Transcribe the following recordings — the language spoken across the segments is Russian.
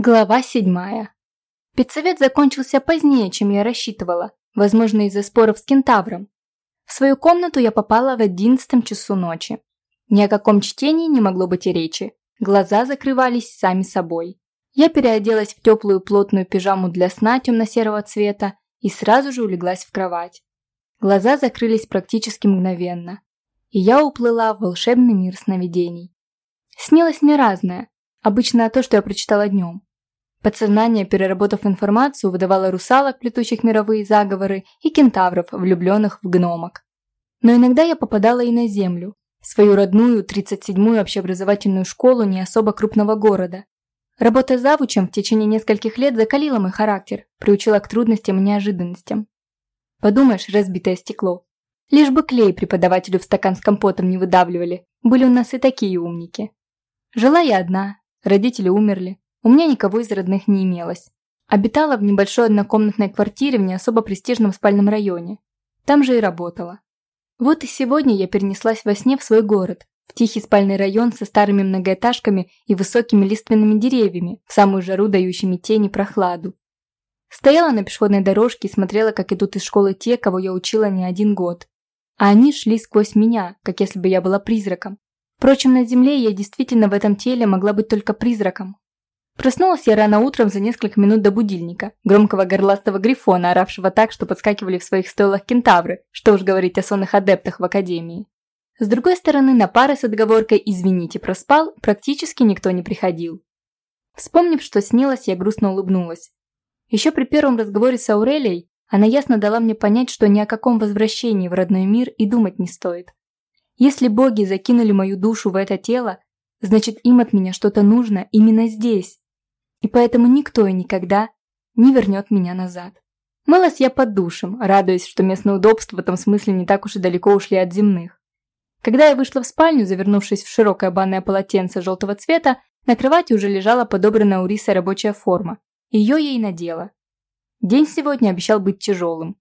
Глава седьмая. Педсовет закончился позднее, чем я рассчитывала, возможно из-за споров с кентавром. В свою комнату я попала в одиннадцатом часу ночи. Ни о каком чтении не могло быть и речи. Глаза закрывались сами собой. Я переоделась в теплую плотную пижаму для сна темно-серого цвета и сразу же улеглась в кровать. Глаза закрылись практически мгновенно, и я уплыла в волшебный мир сновидений. Снилось мне разное, обычно то, что я прочитала днем. Подсознание, переработав информацию, выдавало русалок, плетущих мировые заговоры, и кентавров, влюбленных в гномок. Но иногда я попадала и на Землю, свою родную 37-ю общеобразовательную школу не особо крупного города. Работа завучем в течение нескольких лет закалила мой характер, приучила к трудностям и неожиданностям. Подумаешь, разбитое стекло. Лишь бы клей преподавателю в стакан с компотом не выдавливали, были у нас и такие умники. Жила я одна, родители умерли, у меня никого из родных не имелось. Обитала в небольшой однокомнатной квартире в не особо престижном спальном районе. Там же и работала. Вот и сегодня я перенеслась во сне в свой город, в тихий спальный район со старыми многоэтажками и высокими лиственными деревьями, в самую жару дающими тени прохладу. Стояла на пешеходной дорожке и смотрела, как идут из школы те, кого я учила не один год. А они шли сквозь меня, как если бы я была призраком. Впрочем, на земле я действительно в этом теле могла быть только призраком, Проснулась я рано утром за несколько минут до будильника, громкого горластого грифона, оравшего так, что подскакивали в своих стойлах кентавры, что уж говорить о сонных адептах в академии. С другой стороны, на пары с отговоркой «извините, проспал» практически никто не приходил. Вспомнив, что снилось, я грустно улыбнулась. Еще при первом разговоре с Аурелией она ясно дала мне понять, что ни о каком возвращении в родной мир и думать не стоит. Если боги закинули мою душу в это тело, значит им от меня что-то нужно именно здесь, и поэтому никто и никогда не вернет меня назад. Мылась я под душем, радуясь, что местные удобства в этом смысле не так уж и далеко ушли от земных. Когда я вышла в спальню, завернувшись в широкое банное полотенце желтого цвета, на кровати уже лежала подобранная у Риса рабочая форма. Ее я и надела. День сегодня обещал быть тяжелым.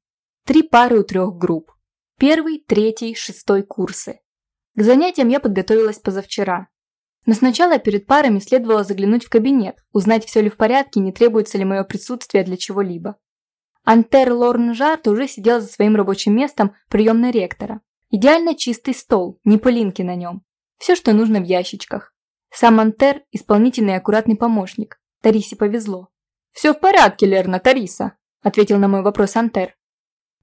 Три пары у трех групп. Первый, третий, шестой курсы. К занятиям я подготовилась позавчера. Но сначала перед парами следовало заглянуть в кабинет, узнать, все ли в порядке, не требуется ли мое присутствие для чего-либо. Антер Лорн Жарт уже сидел за своим рабочим местом приемной ректора. Идеально чистый стол, не пылинки на нем. Все, что нужно в ящичках. Сам Антер – исполнительный и аккуратный помощник. Тарисе повезло. «Все в порядке, Лерна, Тариса», – ответил на мой вопрос Антер.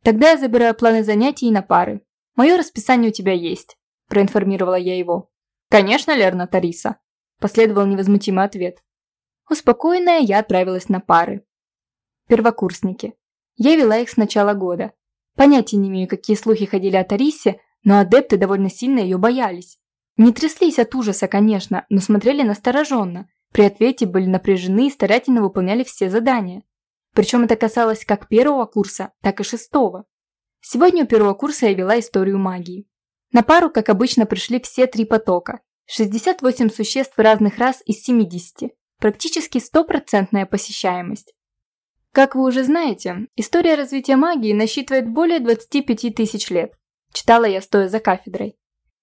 «Тогда я забираю планы занятий на пары. Мое расписание у тебя есть», – проинформировала я его. «Конечно, Лерна Тариса», – последовал невозмутимый ответ. Успокоенная, я отправилась на пары. Первокурсники. Я вела их с начала года. Понятия не имею, какие слухи ходили о Тарисе, но адепты довольно сильно ее боялись. Не тряслись от ужаса, конечно, но смотрели настороженно. При ответе были напряжены и старательно выполняли все задания. Причем это касалось как первого курса, так и шестого. Сегодня у первого курса я вела историю магии. На пару, как обычно, пришли все три потока. 68 существ разных рас из 70. Практически стопроцентная посещаемость. Как вы уже знаете, история развития магии насчитывает более 25 тысяч лет. Читала я, стоя за кафедрой.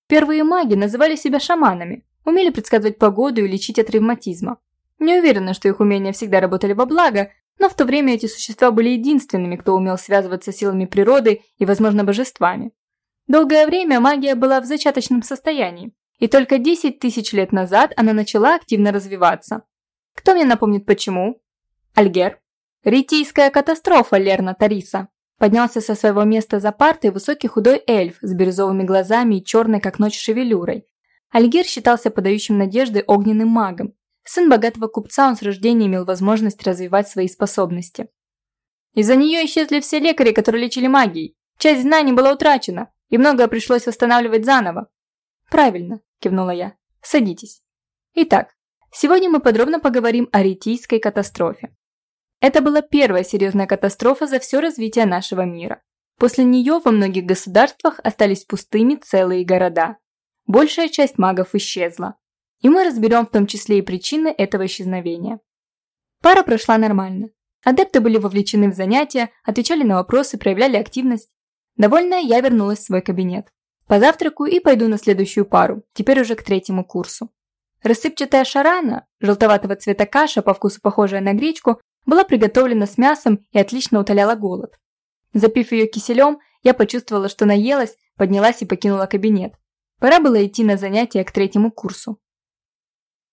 Первые маги называли себя шаманами, умели предсказывать погоду и лечить от ревматизма. Не уверена, что их умения всегда работали во благо, но в то время эти существа были единственными, кто умел связываться с силами природы и, возможно, божествами. Долгое время магия была в зачаточном состоянии, и только 10 тысяч лет назад она начала активно развиваться. Кто мне напомнит почему? Альгер. Ритийская катастрофа Лерна Тариса. Поднялся со своего места за партой высокий худой эльф с бирюзовыми глазами и черной как ночь шевелюрой. Альгер считался подающим надежды огненным магом. Сын богатого купца, он с рождения имел возможность развивать свои способности. Из-за нее исчезли все лекари, которые лечили магией. Часть знаний была утрачена и многое пришлось восстанавливать заново. Правильно, кивнула я. Садитесь. Итак, сегодня мы подробно поговорим о Ритийской катастрофе. Это была первая серьезная катастрофа за все развитие нашего мира. После нее во многих государствах остались пустыми целые города. Большая часть магов исчезла. И мы разберем в том числе и причины этого исчезновения. Пара прошла нормально. Адепты были вовлечены в занятия, отвечали на вопросы, проявляли активность. Довольная, я вернулась в свой кабинет. Позавтракаю и пойду на следующую пару, теперь уже к третьему курсу. Рассыпчатая шарана, Желтоватого цвета каша, по вкусу похожая на гречку, была приготовлена с мясом и отлично утоляла голод. Запив ее киселем, я почувствовала, что наелась, поднялась и покинула кабинет. Пора было идти на занятия к третьему курсу.